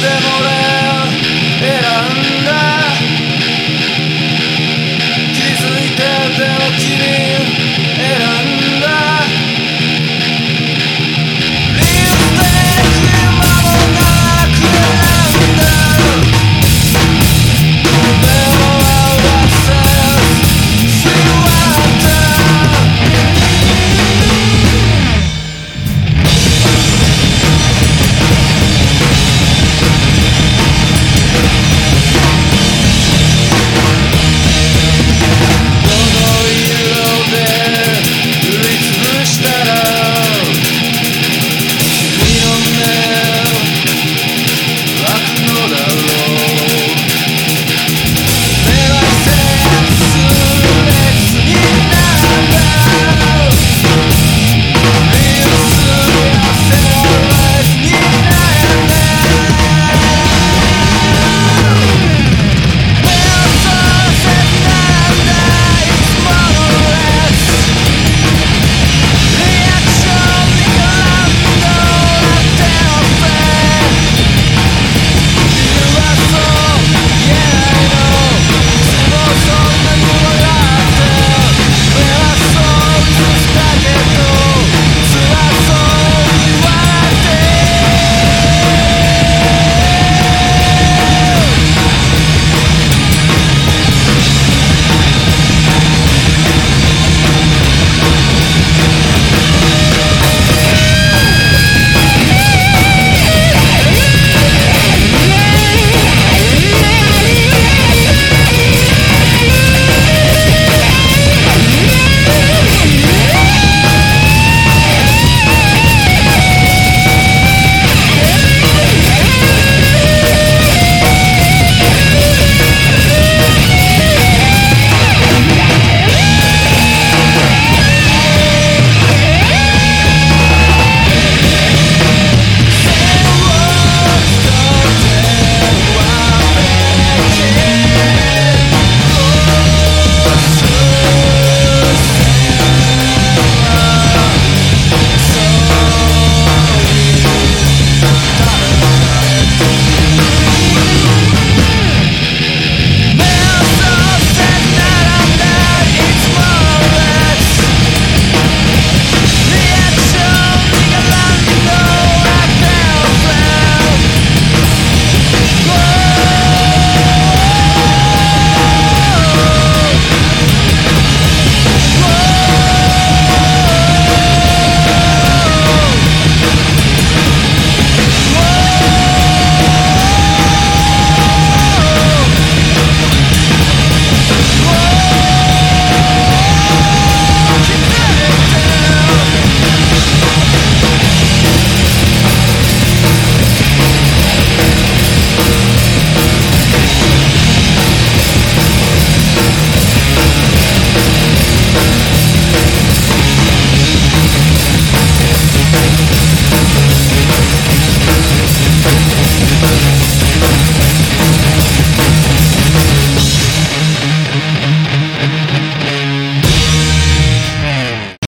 devo re-